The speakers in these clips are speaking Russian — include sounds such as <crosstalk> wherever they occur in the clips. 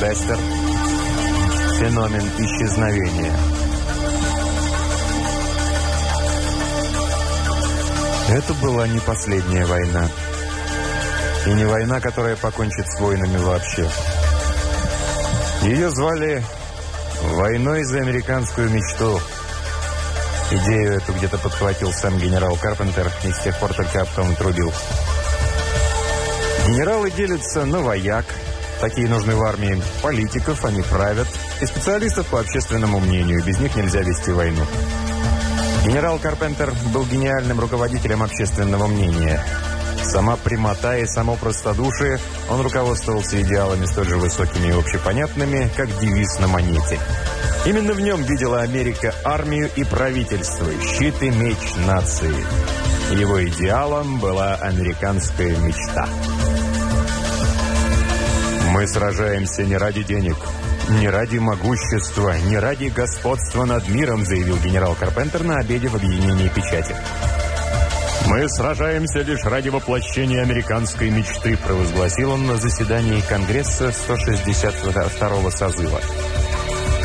Бестер. Феномен исчезновения. Это была не последняя война. И не война, которая покончит с войнами вообще. Ее звали «Войной за американскую мечту». Идею эту где-то подхватил сам генерал Карпентер и с тех пор только об том трубил. Генералы делятся на вояк, такие нужны в армии, политиков, они правят, и специалистов по общественному мнению, без них нельзя вести войну. Генерал Карпентер был гениальным руководителем общественного мнения. Сама прямота и само простодушие, он руководствовался идеалами столь же высокими и общепонятными, как девиз на монете. Именно в нем видела Америка армию и правительство, щит и меч нации. Его идеалом была американская мечта. Мы сражаемся не ради денег, «Не ради могущества, не ради господства над миром», заявил генерал Карпентер на обеде в объединении печати. «Мы сражаемся лишь ради воплощения американской мечты», провозгласил он на заседании Конгресса 162-го созыва.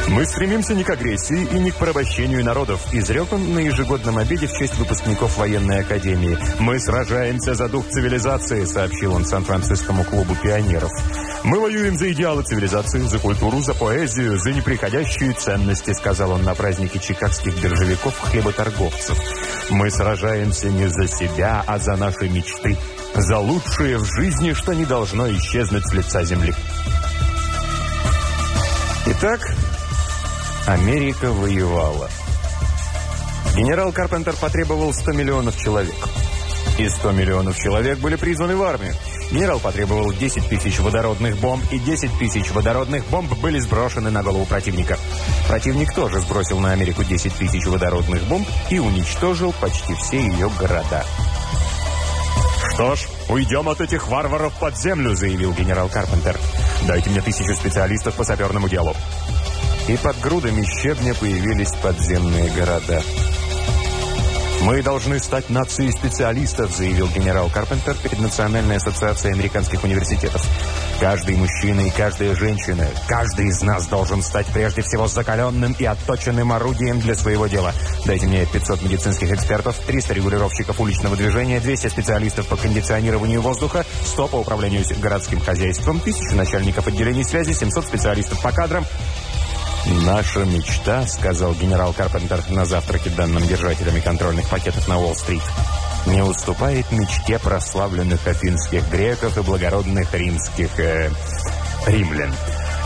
«Мы стремимся не к агрессии и не к порабощению народов», изрек он на ежегодном обеде в честь выпускников военной академии. «Мы сражаемся за дух цивилизации», сообщил он Сан-Францискому клубу пионеров. «Мы воюем за идеалы цивилизации, за культуру, за поэзию, за неприходящие ценности», сказал он на празднике чикагских биржевиков-хлеботорговцев. «Мы сражаемся не за себя, а за наши мечты, за лучшее в жизни, что не должно исчезнуть с лица земли». Итак, Америка воевала. Генерал Карпентер потребовал 100 миллионов человек. И 100 миллионов человек были призваны в армию. Генерал потребовал 10 тысяч водородных бомб, и 10 тысяч водородных бомб были сброшены на голову противника. Противник тоже сбросил на Америку 10 тысяч водородных бомб и уничтожил почти все ее города. «Что ж, уйдем от этих варваров под землю», заявил генерал Карпентер. «Дайте мне тысячу специалистов по саперному делу». И под грудами щебня появились подземные города. «Мы должны стать нацией специалистов», заявил генерал Карпентер перед Национальной ассоциацией американских университетов. «Каждый мужчина и каждая женщина, каждый из нас должен стать прежде всего закаленным и отточенным орудием для своего дела. Дайте мне 500 медицинских экспертов, 300 регулировщиков уличного движения, 200 специалистов по кондиционированию воздуха, 100 по управлению городским хозяйством, 1000 начальников отделений связи, 700 специалистов по кадрам, «Наша мечта», — сказал генерал Карпентер на завтраке данным держателями контрольных пакетов на Уолл-стрит, «не уступает мечте прославленных афинских греков и благородных римских э, римлян.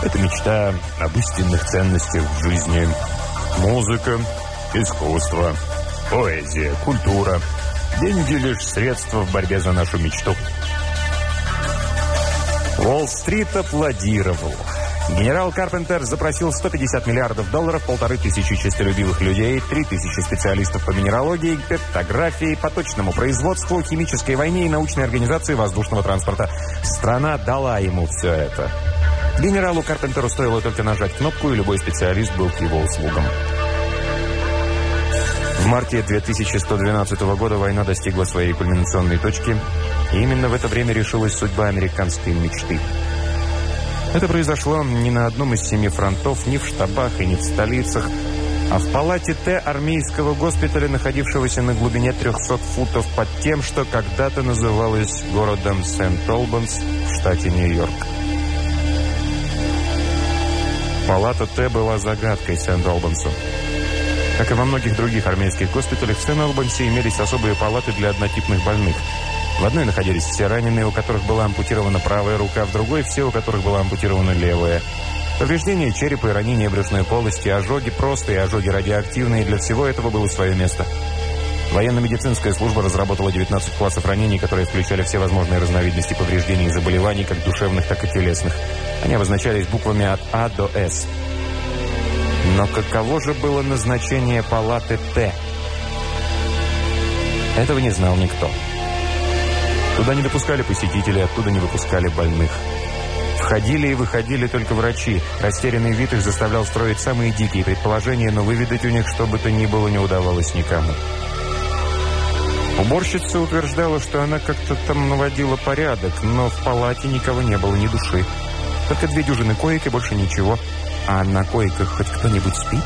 Это мечта об истинных ценностях в жизни. Музыка, искусство, поэзия, культура. Деньги лишь средства в борьбе за нашу мечту». Уолл-стрит аплодировал. Генерал Карпентер запросил 150 миллиардов долларов, полторы тысячи честолюбивых людей, три тысячи специалистов по минералогии, пептографии, по точному производству, химической войне и научной организации воздушного транспорта. Страна дала ему все это. Генералу Карпентеру стоило только нажать кнопку, и любой специалист был к его услугам. В марте 2112 года война достигла своей кульминационной точки, и именно в это время решилась судьба американской мечты – это произошло не на одном из семи фронтов, ни в штабах и не в столицах, а в палате Т армейского госпиталя, находившегося на глубине 300 футов под тем, что когда-то называлось городом Сент-Олбанс в штате Нью-Йорк. Палата Т была загадкой Сент-Олбансу. Как и во многих других армейских госпиталях, в Сент-Олбансе имелись особые палаты для однотипных больных – в одной находились все раненые, у которых была ампутирована правая рука, в другой все, у которых была ампутирована левая. Повреждения черепа и ранения брюшной полости, ожоги простые, ожоги радиоактивные, для всего этого было свое место. Военно-медицинская служба разработала 19 классов ранений, которые включали все возможные разновидности повреждений и заболеваний, как душевных, так и телесных. Они обозначались буквами от А до С. Но каково же было назначение палаты Т? Этого не знал никто. Туда не допускали посетителей, оттуда не выпускали больных. Входили и выходили только врачи. Растерянный вид их заставлял строить самые дикие предположения, но выведать у них что бы то ни было не удавалось никому. Уборщица утверждала, что она как-то там наводила порядок, но в палате никого не было, ни души. Только две дюжины коек и больше ничего. А на койках хоть кто-нибудь спит?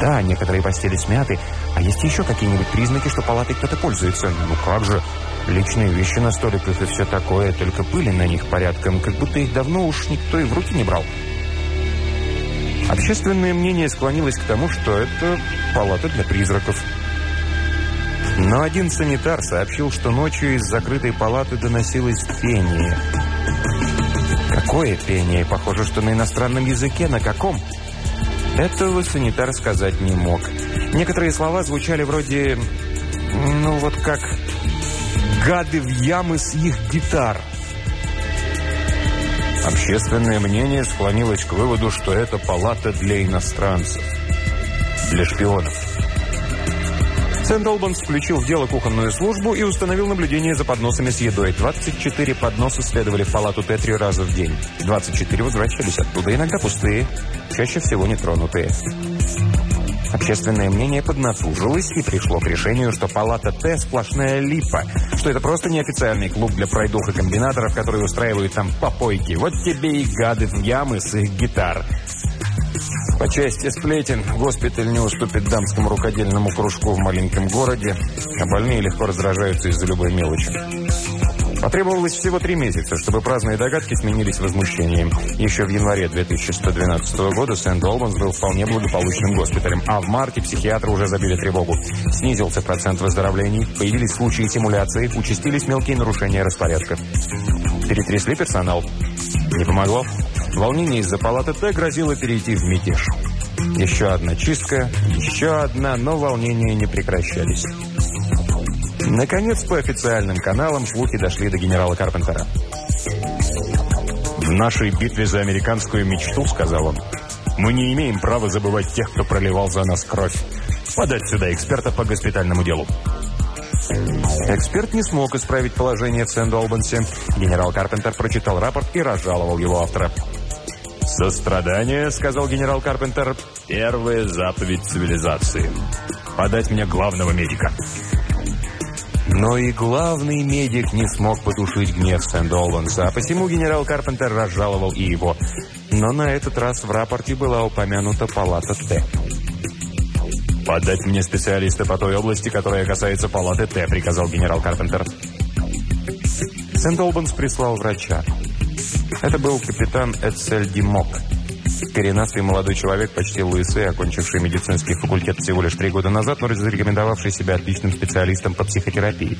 Да, некоторые постели смяты, а есть еще какие-нибудь признаки, что палатой кто-то пользуется. Ну как же, личные вещи на столиках и все такое, только пыли на них порядком, как будто их давно уж никто и в руки не брал. Общественное мнение склонилось к тому, что это палата для призраков. Но один санитар сообщил, что ночью из закрытой палаты доносилось пение. Какое пение? Похоже, что на иностранном языке. На каком? Этого санитар сказать не мог. Некоторые слова звучали вроде... Ну, вот как... «Гады в ямы с их гитар». Общественное мнение склонилось к выводу, что это палата для иностранцев, для шпионов. Сент-Олбанс включил в дело кухонную службу и установил наблюдение за подносами с едой. 24 подноса следовали в палату Т три раза в день. 24 возвращались оттуда, иногда пустые, чаще всего нетронутые. Общественное мнение поднатужилось и пришло к решению, что палата Т – сплошная липа, что это просто неофициальный клуб для пройдух и комбинаторов, которые устраивают там попойки. Вот тебе и гады в ямы с их гитар. По части сплетен, госпиталь не уступит дамскому рукодельному кружку в маленьком городе, а больные легко раздражаются из-за любой мелочи. Потребовалось всего три месяца, чтобы праздные догадки сменились возмущением. Еще в январе 2112 года Сент-Олбанс был вполне благополучным госпиталем, а в марте психиатры уже забили тревогу. Снизился процент выздоровлений, появились случаи симуляции, участились мелкие нарушения распорядка. Перетрясли персонал. Не помогло. Волнение из-за палаты Т грозило перейти в мятеж. Еще одна чистка, еще одна, но волнения не прекращались. Наконец, по официальным каналам слухи дошли до генерала Карпентера. «В нашей битве за американскую мечту, — сказал он, — мы не имеем права забывать тех, кто проливал за нас кровь. Подать сюда эксперта по госпитальному делу». Эксперт не смог исправить положение в Сент-Олбансе. Генерал Карпентер прочитал рапорт и разжаловал его автора. «Сострадание», — сказал генерал Карпентер, — «первая заповедь цивилизации. Подать мне главного медика». Но и главный медик не смог потушить гнев Сент-Олбанса, а посему генерал Карпентер разжаловал и его. Но на этот раз в рапорте была упомянута палата Т. «Подать мне специалиста по той области, которая касается палаты Т», — приказал генерал Карпентер. Сент-Олбанс прислал врача. Это был капитан Эцель Димок. Коренастый молодой человек, почти лысый, окончивший медицинский факультет всего лишь три года назад, но зарекомендовавший себя отличным специалистом по психотерапии.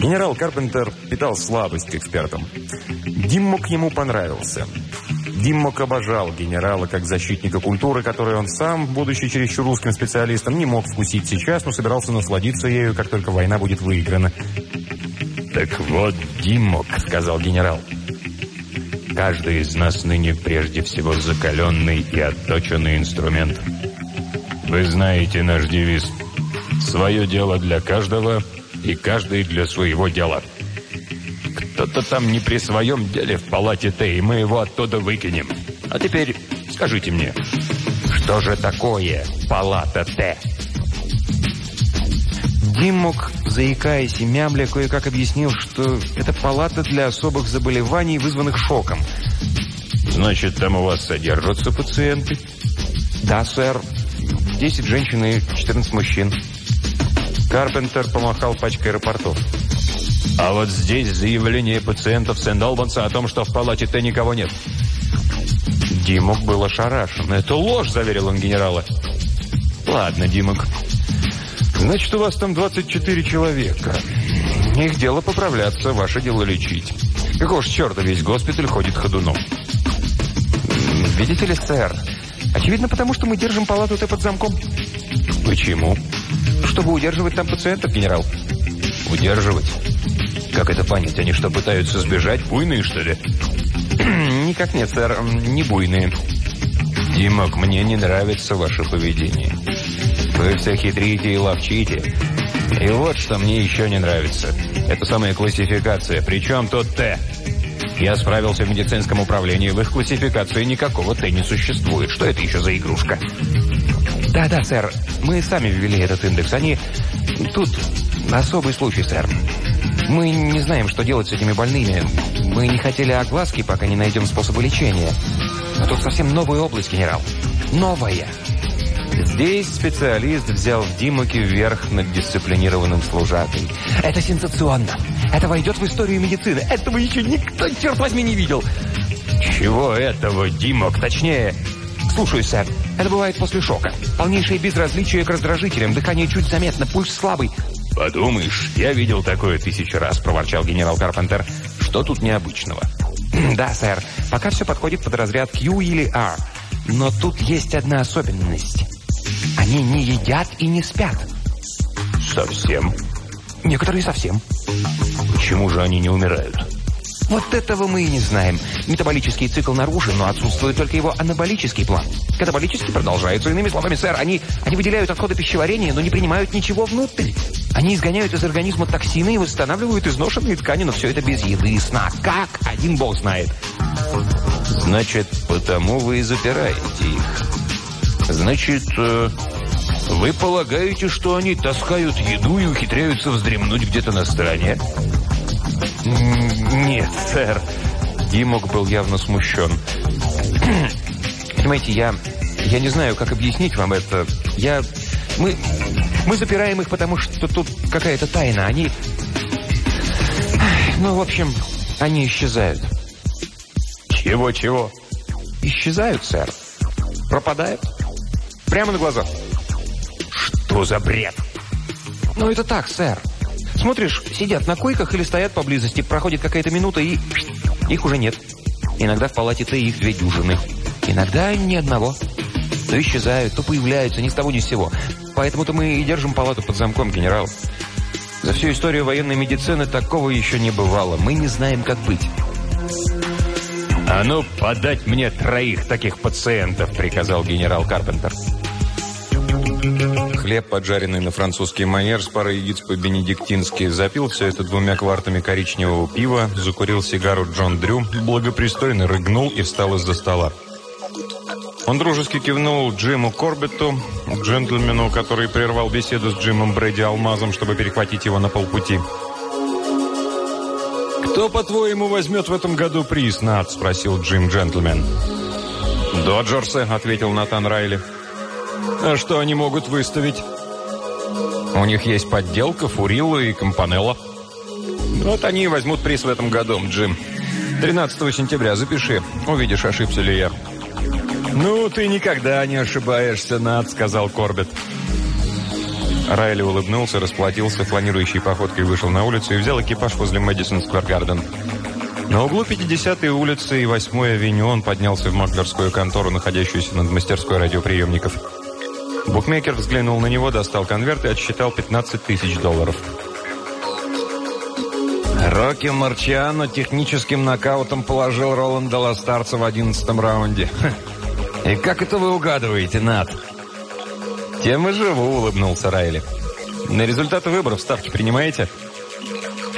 Генерал Карпентер питал слабость к экспертам. Диммок ему понравился. Диммок обожал генерала как защитника культуры, который он сам, будучи чересчур русским специалистом, не мог вкусить сейчас, но собирался насладиться ею, как только война будет выиграна. «Так вот, Диммок», — сказал генерал, — Каждый из нас ныне прежде всего закаленный и отточенный инструмент. Вы знаете наш девиз «Свое дело для каждого и каждый для своего дела». Кто-то там не при своем деле в палате Т, и мы его оттуда выкинем. А теперь скажите мне, что же такое палата Т? Димок, заикаясь и мямля, кое-как объяснил, что это палата для особых заболеваний, вызванных шоком. «Значит, там у вас содержатся пациенты?» «Да, сэр. Десять женщин и четырнадцать мужчин». Карпентер помахал пачкой аэропортов. «А вот здесь заявление пациентов Сент-Албанса о том, что в палате Т никого нет». Димок был ошарашен. «Это ложь», — заверил он генерала. «Ладно, Димок, Значит, у вас там 24 человека. Их дело поправляться, ваше дело лечить. Какого ж черта весь госпиталь ходит ходуном? Видите ли, сэр, очевидно потому, что мы держим палату Т под замком. Почему? Чтобы удерживать там пациентов, генерал. Удерживать? Как это понять? Они что, пытаются сбежать? Буйные, что ли? <clears throat> Никак нет, сэр, не буйные. Димок, мне не нравится ваше поведение. Вы все хитрите и ловчите. И вот что мне еще не нравится. Это самая классификация. Причем тот Т. Я справился в медицинском управлении. В их классификации никакого Т не существует. Что это еще за игрушка? Да-да, сэр. Мы сами ввели этот индекс. Они... Тут особый случай, сэр. Мы не знаем, что делать с этими больными. Мы не хотели огласки, пока не найдем способы лечения. Но тут совсем новая область, генерал. Новая. Здесь специалист взял в вверх над дисциплинированным служакой. Это сенсационно. Это войдет в историю медицины. Этого еще никто, черт возьми, не видел. Чего этого, Димок? Точнее... Слушаю, сэр. Это бывает после шока. Полнейшее безразличие к раздражителям. Дыхание чуть заметно, пульс слабый. «Подумаешь, я видел такое тысячу раз», — проворчал генерал Карпентер. «Что тут необычного?» «Да, сэр. Пока все подходит под разряд Q или R. Но тут есть одна особенность. Они не едят и не спят». «Совсем?» «Некоторые совсем». «Почему же они не умирают?» Вот этого мы и не знаем. Метаболический цикл нарушен, но отсутствует только его анаболический план. Катаболический продолжается. Иными словами, сэр, они, они выделяют отходы пищеварения, но не принимают ничего внутрь. Они изгоняют из организма токсины и восстанавливают изношенные ткани, но все это без еды и сна. Как? Один бог знает. Значит, потому вы и запираете их. Значит, э, вы полагаете, что они таскают еду и ухитряются вздремнуть где-то на стороне? «Нет, сэр». Димок был явно смущен. <clears throat> «Понимаете, я... Я не знаю, как объяснить вам это. Я... Мы... Мы запираем их, потому что тут какая-то тайна. Они... Ну, в общем, они исчезают». «Чего-чего?» «Исчезают, сэр. Пропадают. Прямо на глазах». «Что за бред?» «Ну, это так, сэр. Смотришь, сидят на койках или стоят поблизости, проходит какая-то минута и... Их уже нет. Иногда в палате Т их две дюжины. Иногда ни одного. То исчезают, то появляются, ни с того ни с сего. Поэтому-то мы и держим палату под замком, генерал. За всю историю военной медицины такого еще не бывало. Мы не знаем, как быть. «А ну, подать мне троих таких пациентов!» — приказал генерал Карпентер. Хлеб, поджаренный на французский манер с парой яиц по-бенедиктински, запил все это двумя квартами коричневого пива, закурил сигару Джон Дрю, благопристойно рыгнул и встал из-за стола. Он дружески кивнул Джиму Корбетту, джентльмену, который прервал беседу с Джимом Брэди Алмазом, чтобы перехватить его на полпути. «Кто, по-твоему, возьмет в этом году приз, Над?» – спросил Джим джентльмен. «Доджерсы», – ответил Натан Райли. А что они могут выставить? У них есть подделка, Фурилла и Компанелло. Вот они и возьмут приз в этом году, Джим. 13 сентября запиши. Увидишь, ошибся ли я. «Ну, ты никогда не ошибаешься, Над», — сказал Корбет. Райли улыбнулся, расплатился, планирующей походкой вышел на улицу и взял экипаж возле Мэдисон Сквер Гарден. На углу 50-й улицы и 8-й авеню он поднялся в маклерскую контору, находящуюся над мастерской радиоприемников. Букмекер взглянул на него, достал конверт и отсчитал 15 тысяч долларов. Рокки Марчиано техническим нокаутом положил Роланда Ластарца в 11 раунде. «И как это вы угадываете, Над?» «Тем и живу», — улыбнулся Райли. «На результаты выборов ставки принимаете?»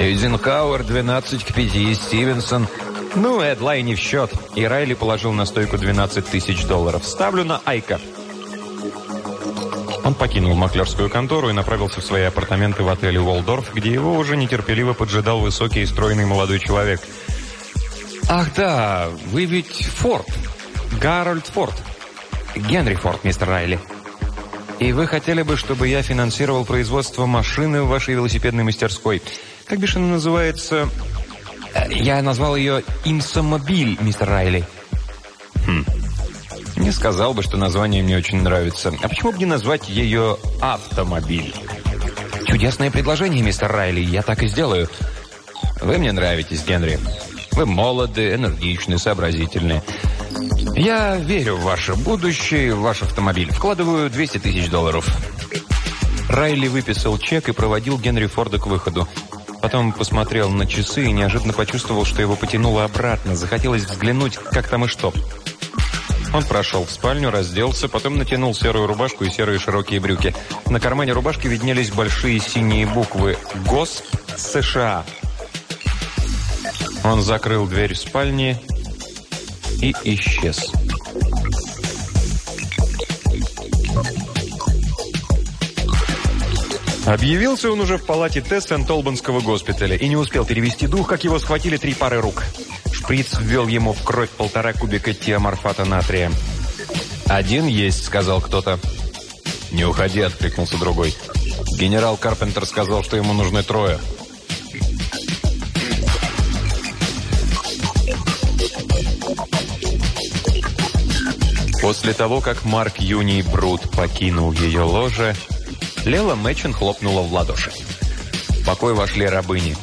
Эйзенхауэр 12 к 5, Стивенсон. Ну, Эдлай не в счет. И Райли положил на стойку 12 тысяч долларов. Ставлю на Айка. Он покинул маклерскую контору и направился в свои апартаменты в отеле «Уолдорф», где его уже нетерпеливо поджидал высокий и стройный молодой человек. «Ах да, вы ведь Форд. Гарольд Форд. Генри Форд, мистер Райли. И вы хотели бы, чтобы я финансировал производство машины в вашей велосипедной мастерской. Как бишь она называется?» «Я назвал ее «Имсомобиль», мистер Райли». «Хм, не сказал бы, что название мне очень нравится. А почему бы не назвать ее «Автомобиль»? Чудесное предложение, мистер Райли. Я так и сделаю. Вы мне нравитесь, Генри. Вы молоды, энергичны, сообразительны. Я верю в ваше будущее, в ваш автомобиль. Вкладываю 200 тысяч долларов. Райли выписал чек и проводил Генри Форда к выходу. Потом посмотрел на часы и неожиданно почувствовал, что его потянуло обратно. Захотелось взглянуть, как там и что. Он прошел в спальню, разделся, потом натянул серую рубашку и серые широкие брюки. На кармане рубашки виднелись большие синие буквы «ГОС США». Он закрыл дверь спальни и исчез. Объявился он уже в палате Т Сент-Олбанского госпиталя и не успел перевести дух, как его схватили три пары рук. Шприц ввел ему в кровь полтора кубика тиаморфата натрия. «Один есть», — сказал кто-то. «Не уходи», — откликнулся другой. «Генерал Карпентер сказал, что ему нужны трое». После того, как Марк Юний Брут покинул ее ложе, Лела Мэчин хлопнула в ладоши. В покой вошли рабыни.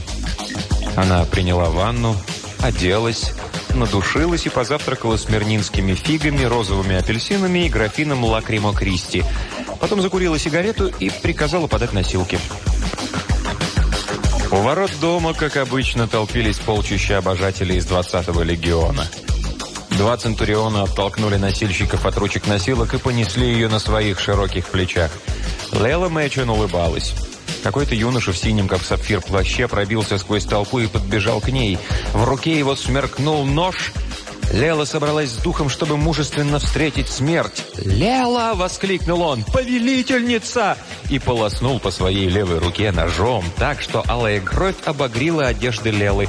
Она приняла ванну, оделась, надушилась и позавтракала смирнинскими фигами, розовыми апельсинами и графином лакримо Кристи. Потом закурила сигарету и приказала подать носилки. У ворот дома, как обычно, толпились полчища обожателей из 20-го легиона. Два центуриона оттолкнули носильщиков от ручек носилок и понесли ее на своих широких плечах. Лейла Мэчен улыбалась. Какой-то юноша в синем, как сапфир, плаще пробился сквозь толпу и подбежал к ней. В руке его смеркнул нож. Лела собралась с духом, чтобы мужественно встретить смерть. «Лела!» — воскликнул он. «Повелительница!» И полоснул по своей левой руке ножом так, что алая кровь обогрила одежды Лелы.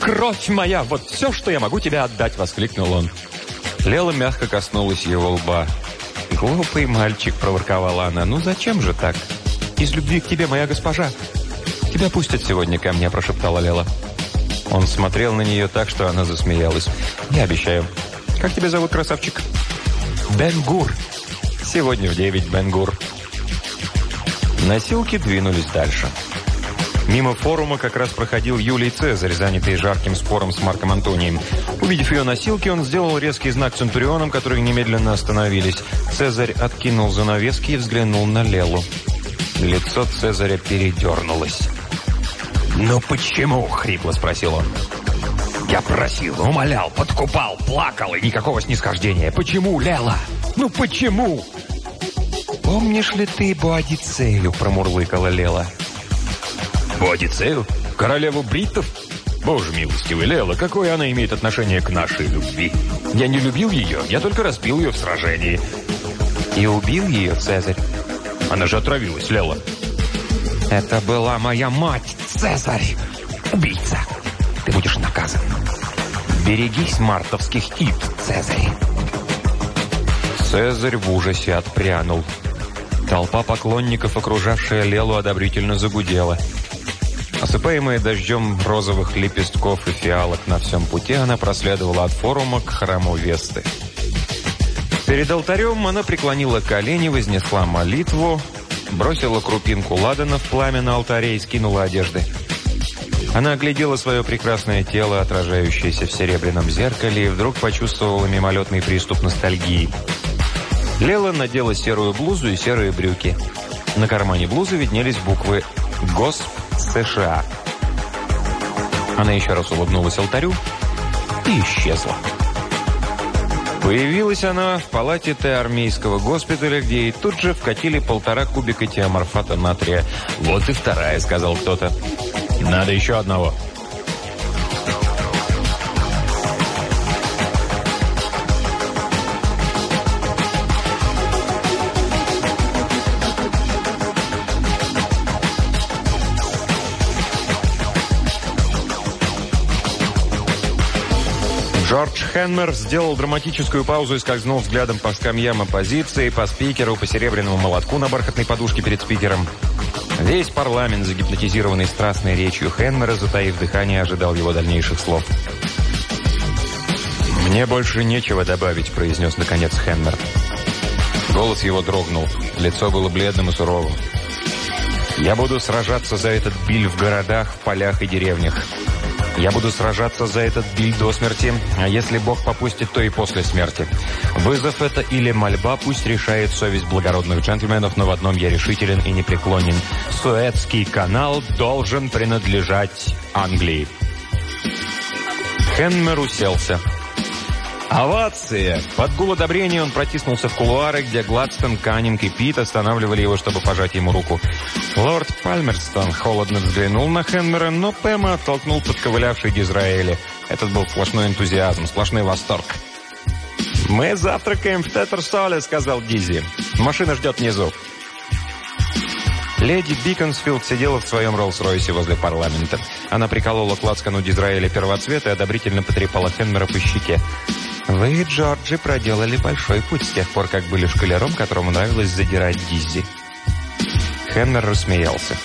«Кровь моя! Вот все, что я могу тебе отдать!» — воскликнул он. Лела мягко коснулась его лба. «Глупый мальчик!» — проворковала она. «Ну зачем же так?» «Из любви к тебе, моя госпожа!» «Тебя пустят сегодня ко мне», — прошептала Лела. Он смотрел на нее так, что она засмеялась. «Я обещаю. Как тебя зовут, красавчик?» «Бенгур». «Сегодня в девять, Бенгур». Носилки двинулись дальше. Мимо форума как раз проходил Юлий Цезарь, занятый жарким спором с Марком Антонием. Увидев ее носилки, он сделал резкий знак центурионам, которые немедленно остановились. Цезарь откинул занавески и взглянул на Лелу. Лицо Цезаря передернулось. «Ну почему?» — хрипло спросил он. «Я просил, умолял, подкупал, плакал, и никакого снисхождения. Почему, Лела? Ну почему?» «Помнишь ли ты Боадицею?» — промурлыкала Лела. «Боадицею? Королеву бриттов?» «Боже милостивый, Лела, какое она имеет отношение к нашей любви? Я не любил ее, я только разбил ее в сражении». «И убил ее, Цезарь?» Она же отравилась, Лела. «Это была моя мать, Цезарь! Убийца! Ты будешь наказан! Берегись мартовских ид, Цезарь!» Цезарь в ужасе отпрянул. Толпа поклонников, окружавшая Лелу, одобрительно загудела. Осыпаемая дождем розовых лепестков и фиалок на всем пути, она проследовала от форума к храму Весты. Перед алтарем она преклонила колени, вознесла молитву, бросила крупинку ладана в пламя на алтаре и скинула одежды. Она оглядела свое прекрасное тело, отражающееся в серебряном зеркале, и вдруг почувствовала мимолетный приступ ностальгии. Лела надела серую блузу и серые брюки. На кармане блузы виднелись буквы «ГОСП США». Она еще раз улыбнулась алтарю и исчезла. Появилась она в палате Т армейского госпиталя, где ей тут же вкатили полтора кубика тиаморфата натрия. «Вот и вторая», — сказал кто-то. «Надо еще одного». Джордж Хенмер сделал драматическую паузу и скользнул взглядом по скамьям оппозиции, по спикеру, по серебряному молотку на бархатной подушке перед спикером. Весь парламент, загипнотизированный страстной речью Хенмера, затаив дыхание, ожидал его дальнейших слов. «Мне больше нечего добавить», — произнес наконец Хенмер. Голос его дрогнул, лицо было бледным и суровым. «Я буду сражаться за этот биль в городах, в полях и деревнях. Я буду сражаться за этот биль до смерти, а если Бог попустит, то и после смерти. Вызов это или мольба, пусть решает совесть благородных джентльменов, но в одном я решителен и непреклонен. Суэцкий канал должен принадлежать Англии. Хенмер уселся. Овация! Под гул одобрения он протиснулся в кулуары, где Гладстон, Каннинг и Пит останавливали его, чтобы пожать ему руку. Лорд Пальмерстон холодно взглянул на Хенмера, но Пэма оттолкнул подковылявший Дизраэли. Этот был сплошной энтузиазм, сплошной восторг. «Мы завтракаем в Тетерсоле», — сказал Дизи. «Машина ждет внизу». Леди Биконсфилд сидела в своем Роллс-Ройсе возле парламента. Она приколола к лацкану Дизраэля первоцвета и одобрительно потрепала Хенмера по щеке. «Вы, Джорджи, проделали большой путь с тех пор, как были шкалером, которому нравилось задирать Диззи». Хенмер рассмеялся.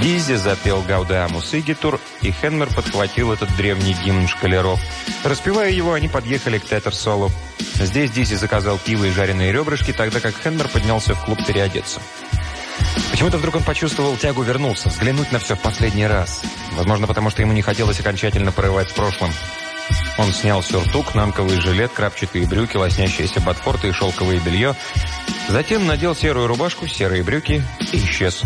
Диззи запел Гаудеамус Игитур, и Хенмер подхватил этот древний гимн шкалеров. Распевая его, они подъехали к Тетерсолу. Здесь Диззи заказал пиво и жареные ребрышки, тогда как Хенмер поднялся в клуб переодеться. Почему-то вдруг он почувствовал тягу вернуться, взглянуть на все в последний раз. Возможно, потому что ему не хотелось окончательно порывать с прошлым. Он снял сюртук, нанковый жилет, крапчатые брюки, лоснящиеся ботфорты и шелковое белье. Затем надел серую рубашку, серые брюки и исчез.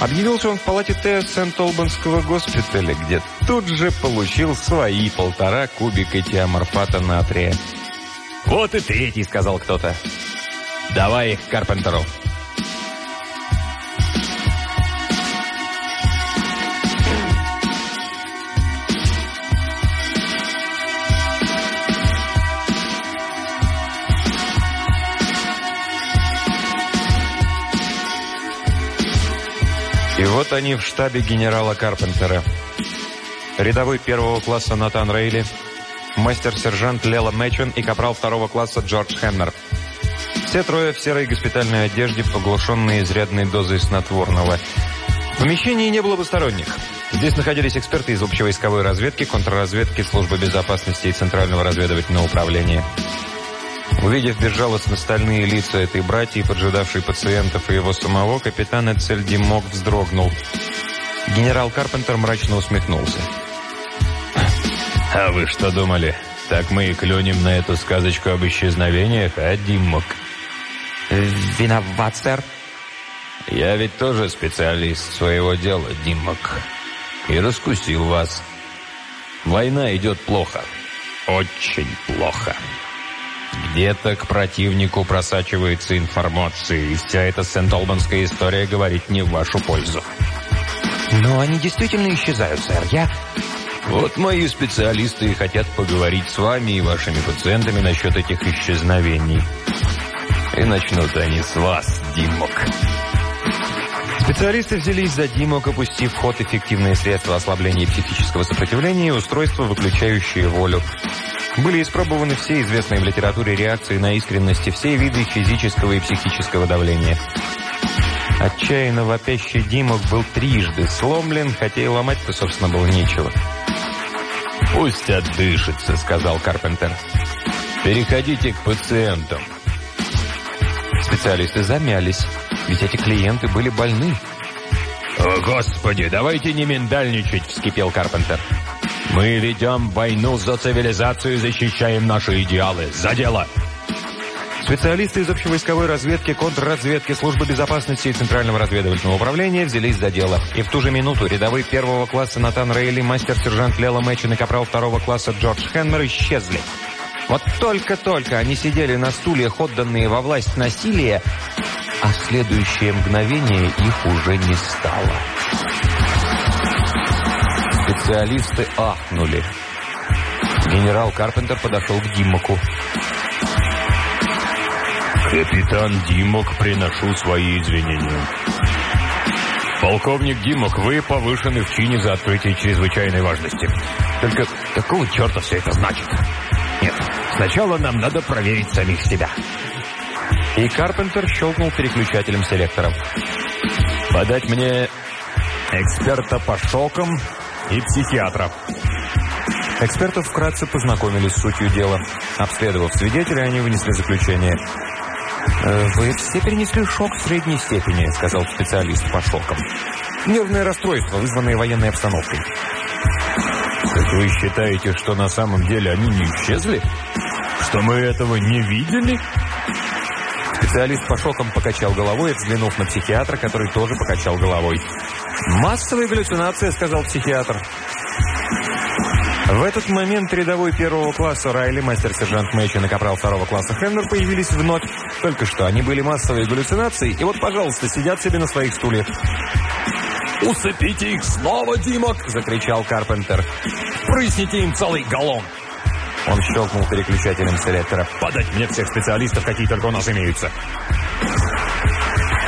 Объявился он в палате Т. Сент-Олбанского госпиталя, где тут же получил свои полтора кубика тиаморфата натрия. «Вот и третий», — сказал кто-то. «Давай их Карпентеру». И вот они в штабе генерала Карпентера. Рядовой первого класса Натан Рейли, мастер-сержант Лела Мэтчен и капрал второго класса Джордж Хэммер. Все трое в серой госпитальной одежде, поглушенные изрядной дозой снотворного. В помещении не было посторонних. Здесь находились эксперты из общевойсковой разведки, контрразведки, службы безопасности и Центрального разведывательного управления. Увидев безжалостно стальные лица этой братьи, поджидавшей пациентов и его самого, капитан Эцель Димок вздрогнул. Генерал Карпентер мрачно усмехнулся. «А вы что думали? Так мы и клюнем на эту сказочку об исчезновениях, а, Димок?» «Виноват, сэр». «Я ведь тоже специалист своего дела, Димок. И раскусил вас. Война идет плохо. Очень плохо». Где-то к противнику просачивается информация, и вся эта Сент-Олбанская история говорит не в вашу пользу. Но они действительно исчезают, сэр. Я... Вот мои специалисты и хотят поговорить с вами и вашими пациентами насчет этих исчезновений. И начнут они с вас, Димок. Специалисты взялись за Димок, опустив в ход эффективные средства ослабления психического сопротивления и устройства, выключающие волю. Были испробованы все известные в литературе реакции на искренности, все виды физического и психического давления. Отчаянно вопящий Димок был трижды сломлен, хотя и ломать-то, собственно, было нечего. «Пусть отдышится», — сказал Карпентер. «Переходите к пациентам». Специалисты замялись, ведь эти клиенты были больны. «О, Господи, давайте не миндальничать!» — вскипел Карпентер. Мы ведем войну за цивилизацию и защищаем наши идеалы. За дело!» Специалисты из общевойсковой разведки, контрразведки, службы безопасности и Центрального разведывательного управления взялись за дело. И в ту же минуту рядовой первого класса Натан Рейли, мастер-сержант Лела Мэтчин и капрал второго класса Джордж Хенмер исчезли. Вот только-только они сидели на стульях, отданные во власть насилия, а следующее мгновение их уже не стало. Специалисты ахнули. Генерал Карпентер подошел к Димоку. «Капитан Димок, приношу свои извинения. Полковник Димок, вы повышены в чине за открытие чрезвычайной важности. Только какого черта все это значит? Нет, сначала нам надо проверить самих себя». И Карпентер щелкнул переключателем селектора. «Подать мне эксперта по шокам и психиатра». Экспертов вкратце познакомили с сутью дела. Обследовав свидетелей, они вынесли заключение. «Э, «Вы все перенесли шок средней степени», — сказал специалист по шокам. «Нервное расстройство, вызванное военной обстановкой». «Так вы считаете, что на самом деле они не исчезли? Что мы этого не видели?» Специалист по шокам покачал головой, взглянув на психиатра, который тоже покачал головой. «Массовая галлюцинация», — сказал психиатр. В этот момент рядовой первого класса Райли, мастер-сержант Мэйчин и капрал второго класса Хеннер появились вновь. Только что они были массовые галлюцинации, и вот, пожалуйста, сидят себе на своих стульях. «Усыпите их снова, Димок!» – закричал Карпентер. «Прысните им целый галлон!» Он щелкнул переключателем селектора. «Подать мне всех специалистов, какие только у нас имеются!»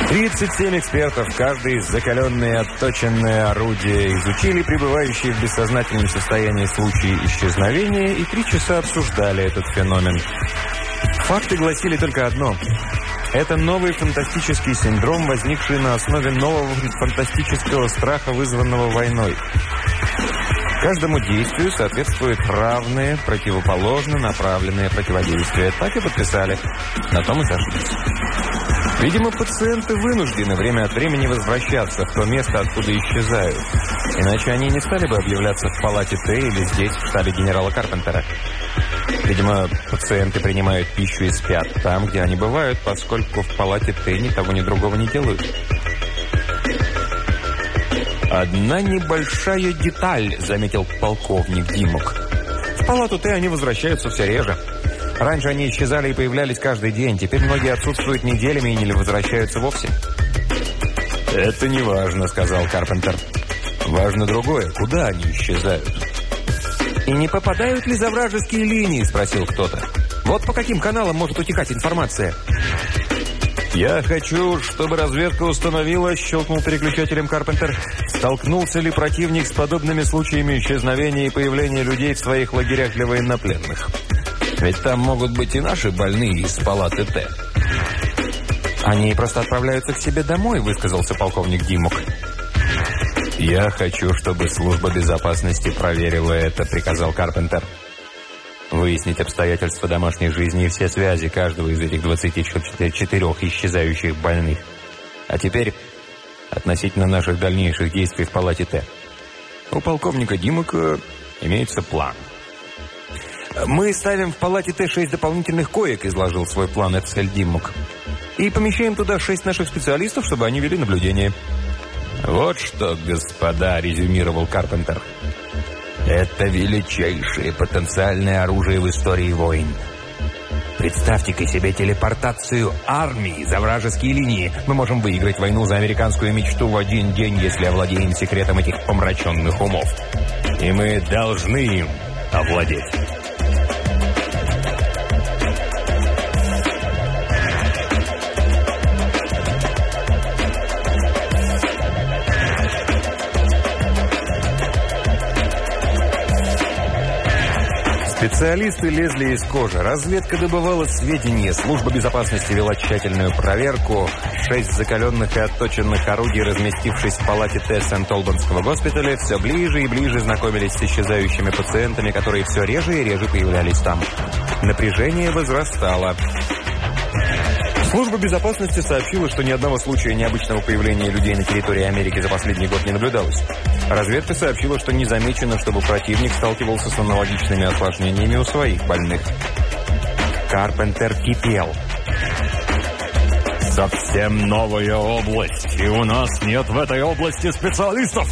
37 экспертов, каждый из закаленное и отточенное орудие, изучили пребывающие в бессознательном состоянии случаи исчезновения и три часа обсуждали этот феномен. Факты гласили только одно. Это новый фантастический синдром, возникший на основе нового фантастического страха, вызванного войной. Каждому действию соответствует равные, противоположно направленные противодействия. Так и подписали. На том и сошлись. Видимо, пациенты вынуждены время от времени возвращаться в то место, откуда исчезают. Иначе они не стали бы объявляться в палате Т или здесь, в штабе генерала Карпентера. Видимо, пациенты принимают пищу и спят там, где они бывают, поскольку в палате Т ни того, ни другого не делают. «Одна небольшая деталь», — заметил полковник Димок. «В палату Т они возвращаются все реже. Раньше они исчезали и появлялись каждый день. Теперь многие отсутствуют неделями и не возвращаются вовсе». «Это не важно», — сказал Карпентер. «Важно другое. Куда они исчезают?» «И не попадают ли за вражеские линии?» – спросил кто-то. «Вот по каким каналам может утекать информация?» «Я хочу, чтобы разведка установила», – щелкнул переключателем Карпентер, «столкнулся ли противник с подобными случаями исчезновения и появления людей в своих лагерях для военнопленных. Ведь там могут быть и наши больные из палаты Т». «Они просто отправляются к себе домой», – высказался полковник Димок. «Я хочу, чтобы служба безопасности проверила это», – приказал Карпентер. Выяснить обстоятельства домашней жизни и все связи каждого из этих 24 исчезающих больных. А теперь относительно наших дальнейших действий в палате Т. У полковника Димыка имеется план. «Мы ставим в палате Т шесть дополнительных коек», – изложил свой план Эцель Димок. «И помещаем туда шесть наших специалистов, чтобы они вели наблюдение». «Вот что, господа», – резюмировал Карпентер. «Это величайшее потенциальное оружие в истории войн. Представьте-ка себе телепортацию армии за вражеские линии. Мы можем выиграть войну за американскую мечту в один день, если овладеем секретом этих помраченных умов. И мы должны им овладеть». Специалисты лезли из кожи. Разведка добывала сведения. Служба безопасности вела тщательную проверку. Шесть закаленных и отточенных орудий, разместившись в палате Т Сент-Олбанского госпиталя, все ближе и ближе знакомились с исчезающими пациентами, которые все реже и реже появлялись там. Напряжение возрастало. Служба безопасности сообщила, что ни одного случая необычного появления людей на территории Америки за последний год не наблюдалось. Разведка сообщила, что не замечено, чтобы противник сталкивался с аналогичными осложнениями у своих больных. Карпентер кипел. «Совсем новая область, и у нас нет в этой области специалистов!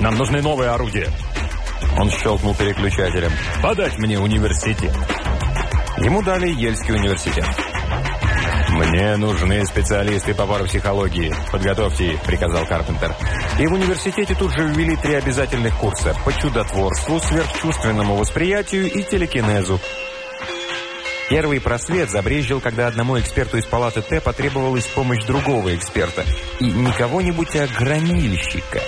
Нам нужны новые орудия!» Он щелкнул переключателем. «Подать мне университет!» Ему дали Ельский университет. «Мне нужны специалисты по парапсихологии. Подготовьте их», — приказал Карпентер. И в университете тут же ввели три обязательных курса по чудотворству, сверхчувственному восприятию и телекинезу. Первый просвет забрежил, когда одному эксперту из палаты Т потребовалась помощь другого эксперта. И не кого-нибудь, а громильщика.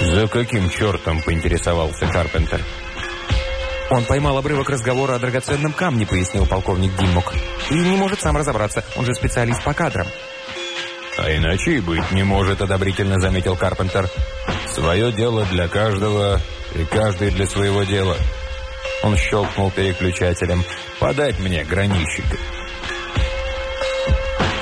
«За каким чертом?» – поинтересовался Карпентер. «Он поймал обрывок разговора о драгоценном камне», — пояснил полковник Диммок. «И не может сам разобраться, он же специалист по кадрам». «А иначе и быть не может», — одобрительно заметил Карпентер. «Свое дело для каждого, и каждый для своего дела». Он щелкнул переключателем. «Подать мне гранильщика».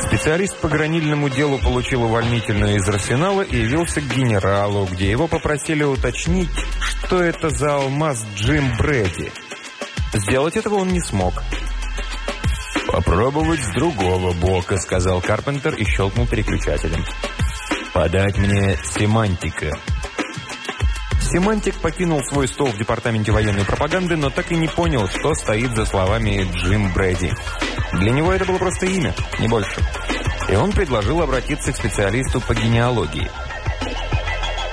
Специалист по гранильному делу получил увольнительную из арсенала и явился к генералу, где его попросили уточнить, что это за алмаз Джим Брэди. Сделать этого он не смог. «Попробовать с другого бока», — сказал Карпентер и щелкнул переключателем. «Подать мне семантика». Семантик покинул свой стол в департаменте военной пропаганды, но так и не понял, что стоит за словами «Джим Брэди». Для него это было просто имя, не больше. И он предложил обратиться к специалисту по генеалогии.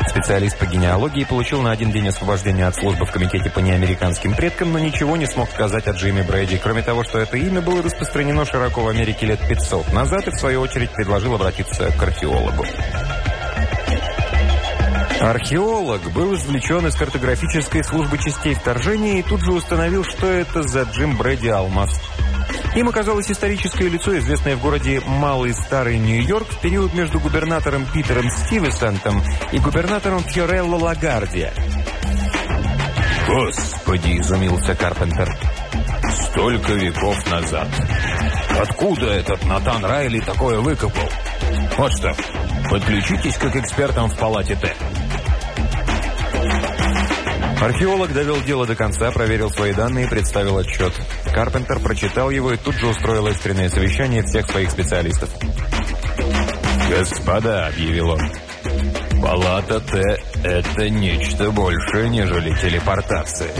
Специалист по генеалогии получил на один день освобождения от службы в комитете по неамериканским предкам, но ничего не смог сказать о Джимми Брэди, кроме того, что это имя было распространено широко в Америке лет 500 назад и, в свою очередь, предложил обратиться к археологу. Археолог был извлечен из картографической службы частей вторжения и тут же установил, что это за Джим Брэди Алмаз. Им оказалось историческое лицо, известное в городе Малый Старый Нью-Йорк в период между губернатором Питером Стивенсонтом и губернатором Фьорелло Лагардия. «Господи!» – изумился Карпентер. «Столько веков назад! Откуда этот Натан Райли такое выкопал? Вот что, подключитесь как экспертам в палате Т». Археолог довел дело до конца, проверил свои данные и представил отчет. Карпентер прочитал его и тут же устроил экстренное совещание всех своих специалистов. «Господа», — объявил он, — «палата Т — это нечто большее, нежели телепортация.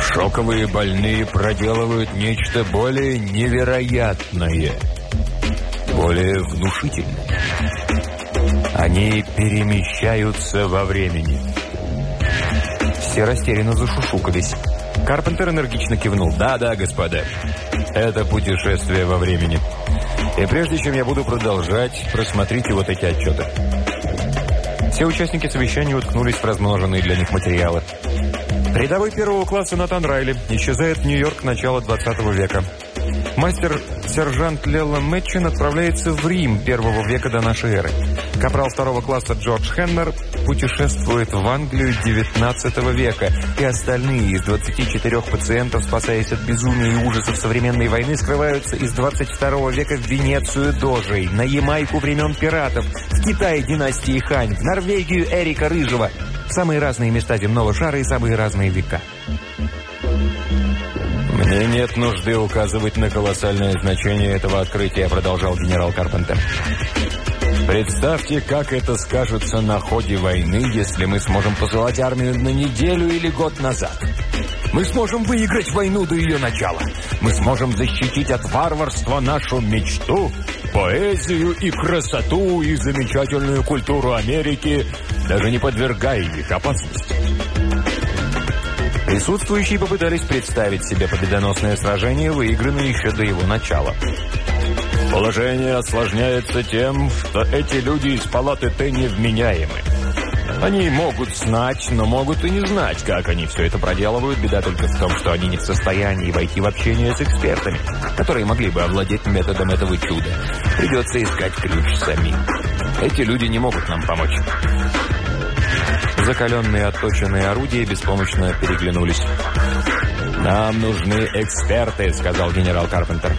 Шоковые больные проделывают нечто более невероятное, более внушительное. Они перемещаются во времени». Все растерянно зашушукались. Карпентер энергично кивнул. «Да-да, господа, это путешествие во времени. И прежде чем я буду продолжать, просмотрите вот эти отчеты». Все участники совещания уткнулись в размноженные для них материалы. Рядовой первого класса Натан Райли исчезает в Нью-Йорк начала 20 века. Мастер-сержант Лелла Мэтчин отправляется в Рим первого века до нашей эры. Капрал второго класса Джордж Хеннер путешествует в Англию 19 века, и остальные из 24 пациентов, спасаясь от безумия и ужасов современной войны, скрываются из 22 века в Венецию Дожей, на Ямайку времен пиратов, в Китай династии Хань, в Норвегию Эрика Рыжего. Самые разные места земного шара и самые разные века. «Мне нет нужды указывать на колоссальное значение этого открытия», продолжал генерал Карпентер. Представьте, как это скажется на ходе войны, если мы сможем посылать армию на неделю или год назад. Мы сможем выиграть войну до ее начала. Мы сможем защитить от варварства нашу мечту, поэзию и красоту и замечательную культуру Америки, даже не подвергая их опасности. Присутствующие попытались представить себе победоносное сражение, выигранное еще до его начала. Положение осложняется тем, что эти люди из палаты Т невменяемы. Они могут знать, но могут и не знать, как они все это проделывают. Беда только в том, что они не в состоянии войти в общение с экспертами, которые могли бы овладеть методом этого чуда. Придется искать ключ самим. Эти люди не могут нам помочь. Закаленные отточенные орудия беспомощно переглянулись. «Нам нужны эксперты», — сказал генерал Карпентер.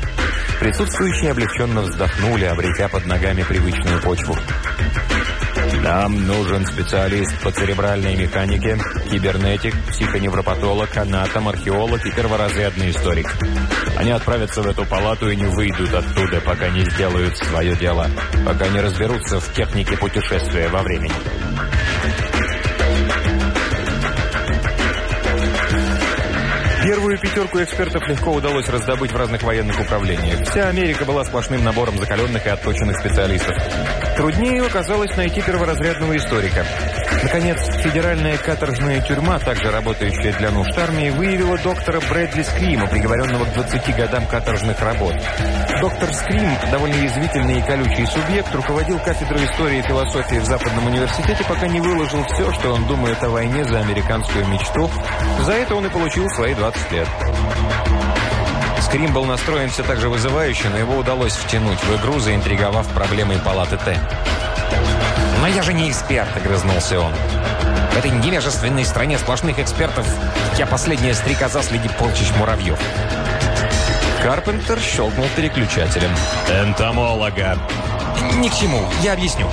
Присутствующие облегченно вздохнули, обретя под ногами привычную почву. Нам нужен специалист по церебральной механике, кибернетик, психоневропатолог, анатом, археолог и перворазрядный историк. Они отправятся в эту палату и не выйдут оттуда, пока не сделают свое дело, пока не разберутся в технике путешествия во времени. Пятерку экспертов легко удалось раздобыть в разных военных управлениях. Вся Америка была сплошным набором закаленных и отточенных специалистов. Труднее оказалось найти перворазрядного историка. Наконец, федеральная каторжная тюрьма, также работающая для нужд армии, выявила доктора Брэдли Скрима, приговоренного к 20 годам каторжных работ. Доктор Скрим, довольно язвительный и колючий субъект, руководил кафедрой истории и философии в Западном университете, пока не выложил все, что он думает о войне за американскую мечту. За это он и получил свои 20 лет. Скрим был настроен все так же вызывающе, но его удалось втянуть в игру, заинтриговав проблемой палаты Т. «Но я же не эксперт», — огрызнулся он. «В этой невежественной стране сплошных экспертов я последняя стрекоза среди полчищ муравьев». Карпентер щелкнул переключателем. «Энтомолога!» «Ни к чему, я объясню.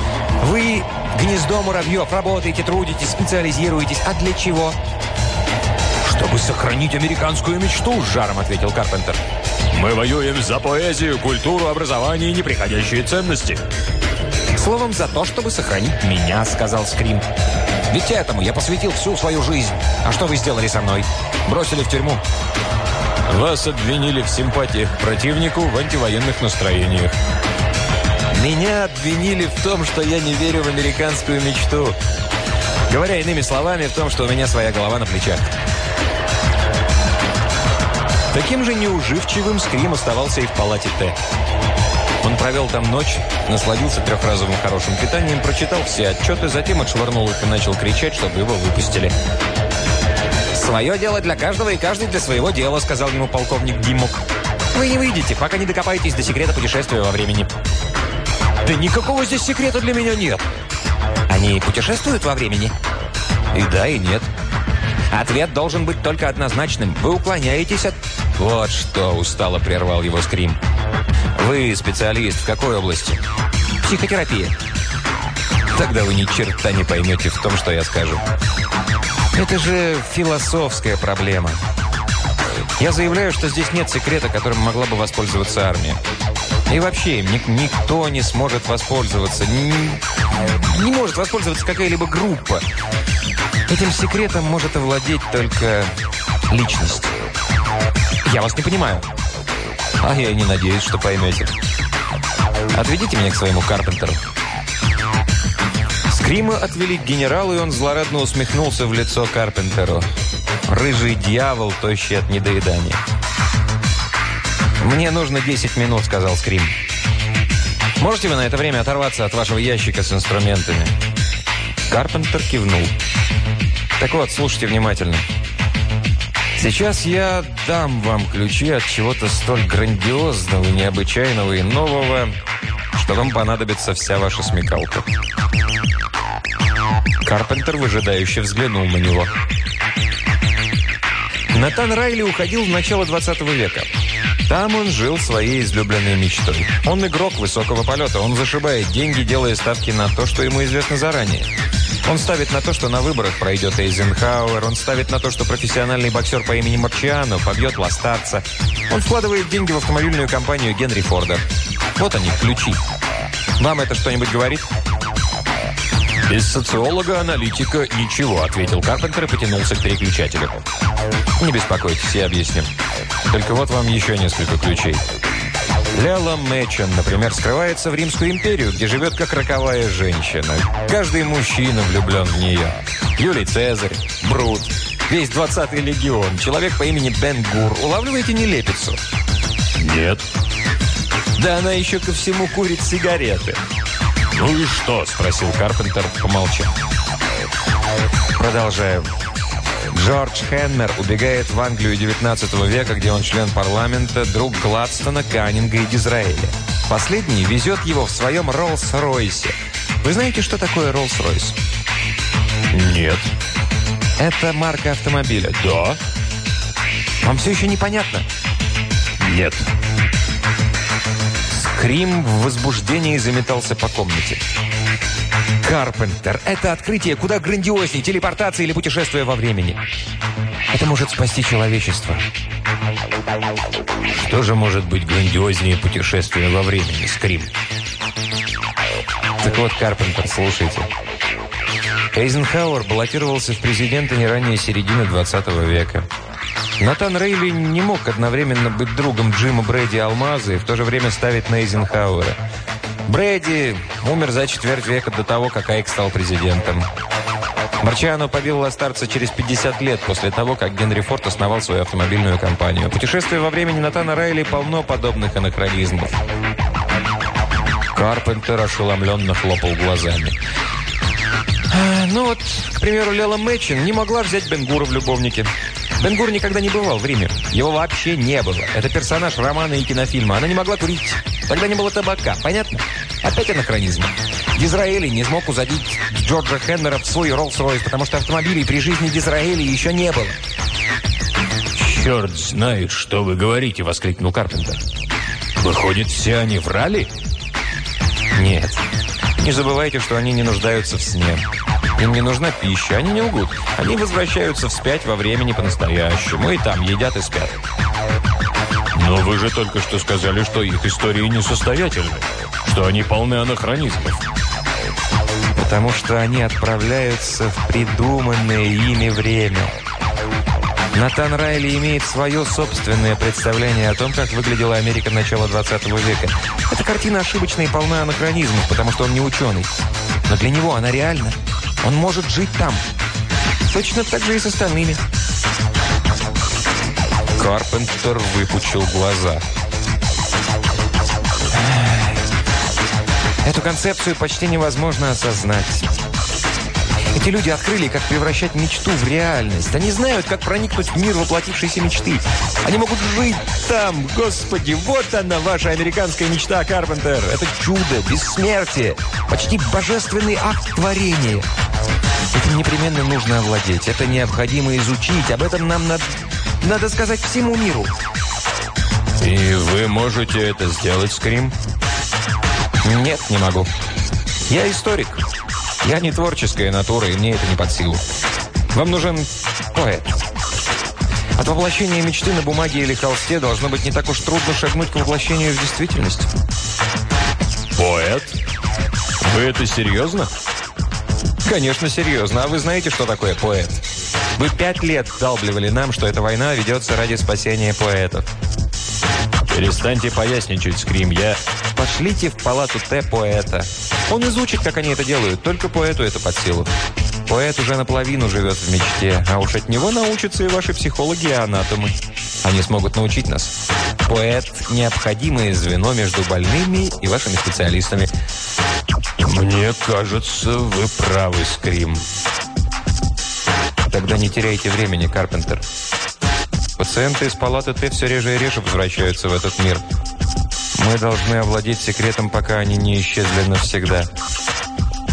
Вы гнездо муравьев, работаете, трудитесь, специализируетесь. А для чего?» «Чтобы сохранить американскую мечту», — с жаром ответил Карпентер. «Мы воюем за поэзию, культуру, образование и неприходящие ценности». «Словом, за то, чтобы сохранить меня», — сказал Скрим. «Ведь этому я посвятил всю свою жизнь. А что вы сделали со мной? Бросили в тюрьму». «Вас обвинили в симпатиях к противнику в антивоенных настроениях». Меня обвинили в том, что я не верю в американскую мечту. Говоря иными словами, в том, что у меня своя голова на плечах. Таким же неуживчивым Скрим оставался и в палате Т. Он провел там ночь, насладился трехразовым хорошим питанием, прочитал все отчеты, затем отшвырнул их и начал кричать, чтобы его выпустили. «Свое дело для каждого и каждый для своего дела», сказал ему полковник Димок. «Вы не выйдете, пока не докопаетесь до секрета путешествия во времени». «Да никакого здесь секрета для меня нет». «Они путешествуют во времени?» «И да, и нет». «Ответ должен быть только однозначным. Вы уклоняетесь от...» «Вот что!» – устало прервал его Скрим. «Вы специалист в какой области?» «Психотерапия». «Тогда вы ни черта не поймете в том, что я скажу». «Это же философская проблема. Я заявляю, что здесь нет секрета, которым могла бы воспользоваться армия. И вообще, ник никто не сможет воспользоваться. Не, не может воспользоваться какая-либо группа. Этим секретом может овладеть только личность. Я вас не понимаю. А я и не надеюсь, что поймете. Отведите меня к своему Карпентеру. Скрима отвели к генералу, и он злорадно усмехнулся в лицо Карпентеру. Рыжий дьявол, тощий от недоедания. «Мне нужно 10 минут», — сказал Скрим. «Можете вы на это время оторваться от вашего ящика с инструментами?» Карпентер кивнул. «Так вот, слушайте внимательно. Сейчас я дам вам ключи от чего-то столь грандиозного, необычайного и нового, что вам понадобится вся ваша смекалка». Карпентер выжидающе взглянул на него. Натан Райли уходил в начало 20 века. Там он жил своей излюбленной мечтой. Он игрок высокого полета. Он зашибает деньги, делая ставки на то, что ему известно заранее. Он ставит на то, что на выборах пройдет Эйзенхауэр. Он ставит на то, что профессиональный боксер по имени Марчиано побьет Ластарца. Он вкладывает деньги в автомобильную компанию Генри Форда. Вот они, ключи. Вам это что-нибудь говорит? «Без социолога-аналитика ничего», — ответил Карпентер и потянулся к переключателю. «Не беспокойтесь, я объясню. Только вот вам еще несколько ключей». Ляла Мэчен, например, скрывается в Римскую империю, где живет как роковая женщина. Каждый мужчина влюблен в нее. Юлий Цезарь, Брут, весь 20-й легион, человек по имени Бен Гур. Улавливаете нелепицу? Нет. Да она еще ко всему курит сигареты. «Ну и что?» – спросил Карпентер, помолчав. Продолжаем. Джордж Хенмер убегает в Англию 19 века, где он член парламента, друг Гладстона, Каннинга и Дизраэля. Последний везет его в своем Роллс-Ройсе. Вы знаете, что такое Роллс-Ройс? Нет. Это марка автомобиля. Да. Вам все еще непонятно? Нет. Крим в возбуждении заметался по комнате. Карпентер. Это открытие куда грандиознее телепортации или путешествия во времени. Это может спасти человечество. Что же может быть грандиознее путешествия во времени, Скрим? Так вот, Карпентер, слушайте. Эйзенхауэр баллотировался в президенты не ранее середины 20 века. Натан Рейли не мог одновременно быть другом Джима Брэди Алмаза и в то же время ставить на Эйзенхауэра. Брэди умер за четверть века до того, как Айк стал президентом. Марчиано побил Ластарца через 50 лет после того, как Генри Форд основал свою автомобильную компанию. Путешествие во времени Натана Райли полно подобных анахронизмов. Карпентер ошеломленно хлопал глазами. А, ну вот, к примеру, Лела Мэтчин не могла взять Бенгура в любовнике. Бенгур никогда не бывал в Риме. Его вообще не было. Это персонаж романа и кинофильма. Она не могла курить. Тогда не было табака. Понятно? Опять анахронизм. Дизраэли не смог усадить Джорджа Хеннера в свой Роллс-Ройс, потому что автомобилей при жизни Дизраэли еще не было. «Черт знает, что вы говорите!» — воскликнул Карпентер. «Выходит, все они врали?» «Нет. Не забывайте, что они не нуждаются в сне. Им не нужна пища, они не лгут. Они возвращаются вспять во времени по-настоящему, и там едят и спят. Но вы же только что сказали, что их истории несостоятельны, что они полны анахронизмов. Потому что они отправляются в придуманное ими время. Натан Райли имеет свое собственное представление о том, как выглядела Америка начала 20 века. Эта картина ошибочна и полна анахронизмов, потому что он не ученый. Но для него она реальна. Он может жить там. Точно так же и с остальными. Карпентер выпучил глаза. Эту концепцию почти невозможно осознать. Эти люди открыли, как превращать мечту в реальность. Они знают, как проникнуть в мир воплотившейся мечты. Они могут жить там. Господи, вот она, ваша американская мечта, Карпентер. Это чудо, бессмертие, почти божественный акт творения. Этим непременно нужно овладеть. Это необходимо изучить. Об этом нам надо, надо сказать всему миру. И вы можете это сделать, Скрим? Нет, не могу. Я историк. Я не творческая натура, и мне это не под силу. Вам нужен поэт. От воплощения мечты на бумаге или холсте должно быть не так уж трудно шагнуть к воплощению в действительность. Поэт? Вы это серьезно? Конечно, серьезно. А вы знаете, что такое поэт? Вы пять лет вдалбливали нам, что эта война ведется ради спасения поэтов. Перестаньте поясничать, Скрим. Я... Пошлите в палату Т поэта. Он изучит, как они это делают. Только поэту это под силу. Поэт уже наполовину живет в мечте, а уж от него научатся и ваши психологи и анатомы. Они смогут научить нас. Поэт – необходимое звено между больными и вашими специалистами. Мне кажется, вы правы, Скрим. Тогда не теряйте времени, Карпентер. Пациенты из палаты Т все реже и реже возвращаются в этот мир. Мы должны овладеть секретом, пока они не исчезли навсегда.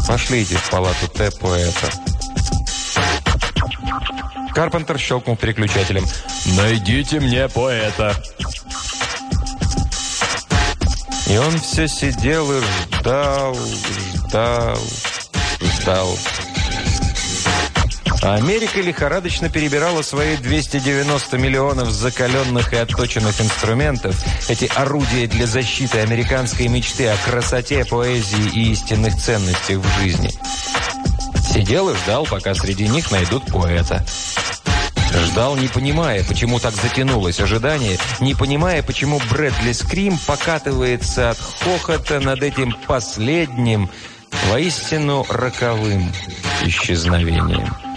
Пошлите в палату Т поэта. Карпентер щелкнул переключателем. «Найдите мне поэта!» И он все сидел и ждал, ждал, ждал. Америка лихорадочно перебирала свои 290 миллионов закаленных и отточенных инструментов, эти орудия для защиты американской мечты о красоте, поэзии и истинных ценностях в жизни. Сидел и ждал, пока среди них найдут поэта. Ждал, не понимая, почему так затянулось ожидание, не понимая, почему Брэдли Скрим покатывается от хохота над этим последним, воистину роковым исчезновением.